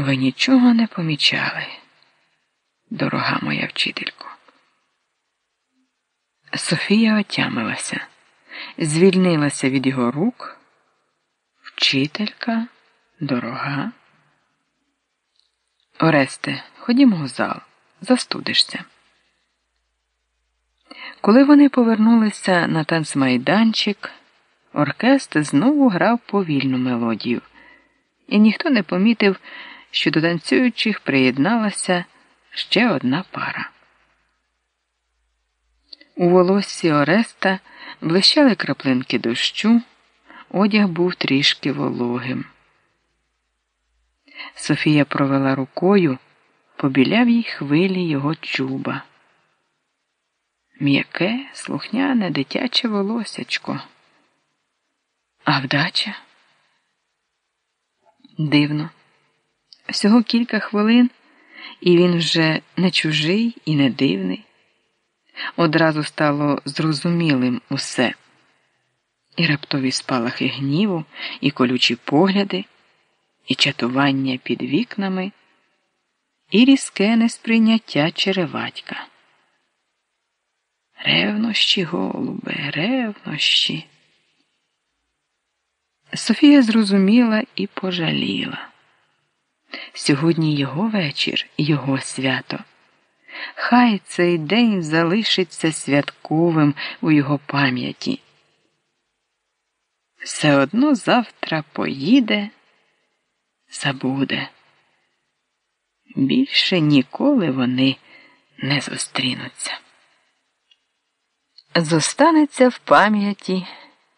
Ви нічого не помічали, дорога моя вчителько. Софія отямилася, звільнилася від його рук. Вчителька, дорога. Оресте, ходімо в зал, застудишся. Коли вони повернулися на танцмайданчик, оркестр знову грав повільну мелодію, і ніхто не помітив, що до танцюючих приєдналася ще одна пара. У волоссі Ореста блищали краплинки дощу, одяг був трішки вологим. Софія провела рукою, побіляв їй хвилі його чуба. М'яке, слухняне, дитяче волосячко. А вдача? Дивно. Всього кілька хвилин, і він вже не чужий і не дивний. Одразу стало зрозумілим усе. І раптові спалахи гніву, і колючі погляди, і чатування під вікнами, і різке несприйняття череватька. Ревнощі, голубе, ревнощі. Софія зрозуміла і пожаліла. Сьогодні його вечір, його свято. Хай цей день залишиться святковим у його пам'яті. Все одно завтра поїде, забуде. Більше ніколи вони не зустрінуться. Зостанеться в пам'яті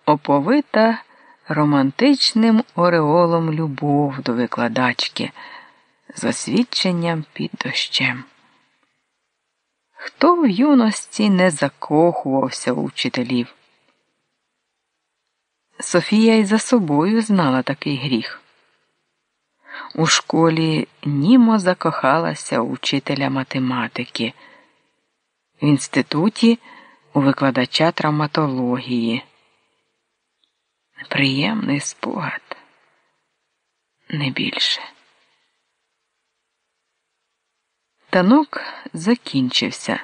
оповита романтичним ореолом любов до викладачки з освідченням під дощем. Хто в юності не закохувався у вчителів? Софія й за собою знала такий гріх. У школі німо закохалася у вчителя математики, в інституті у викладача травматології. Приємний спогад не більше. Танок закінчився.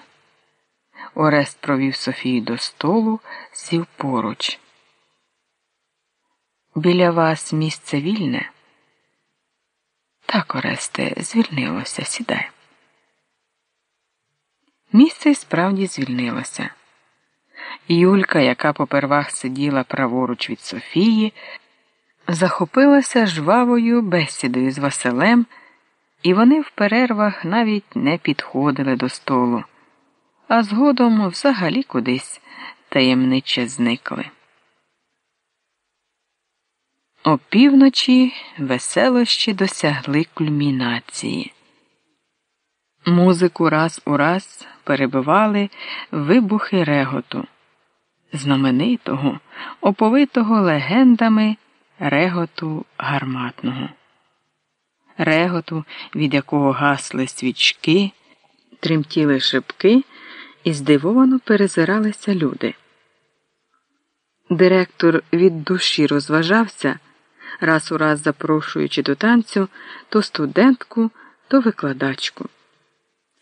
Орест провів Софію до столу, сів поруч. Біля вас місце вільне? Так, Оресте, звільнилося, сідай. Місце й справді звільнилося. Юлька, яка попервах сиділа праворуч від Софії, захопилася жвавою бесідою з Василем, і вони в перервах навіть не підходили до столу, а згодом взагалі кудись таємниче зникли. Опівночі веселощі досягли кульмінації. Музику раз у раз перебивали вибухи реготу, знаменитого, оповитого легендами реготу гарматного, реготу, від якого гасли свічки, тремтіли шибки і здивовано перезиралися люди. Директор від душі розважався, раз у раз запрошуючи до танцю то студентку, то викладачку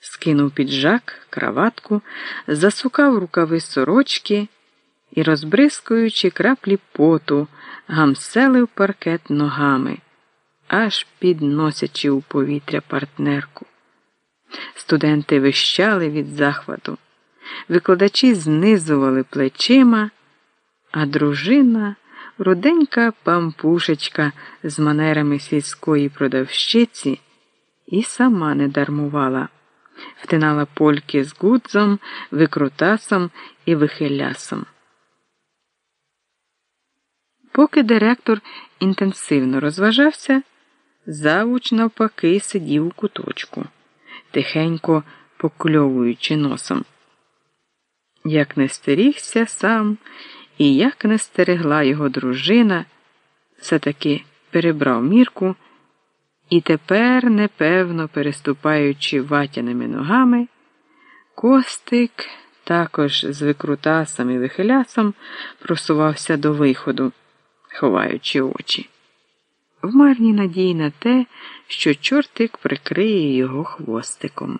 скинув піджак, краватку, засукав рукави сорочки і, розбризкуючи краплі поту, гамселив паркет ногами, аж підносячи у повітря партнерку. Студенти вищали від захвату, викладачі знизували плечима, а дружина, руденька пампушечка з манерами сільської продавщиці, і сама не дармувала втинала польки з гудзом, викрутасом і вихилясом. Поки директор інтенсивно розважався, завуч навпаки сидів у куточку, тихенько покльовуючи носом. Як не стерігся сам і як не стерегла його дружина, все таки перебрав мірку. І тепер, непевно переступаючи ватяними ногами, Костик, також з викрутасом і вихилясом, просувався до виходу, ховаючи очі. В марній надії на те, що чортик прикриє його хвостиком.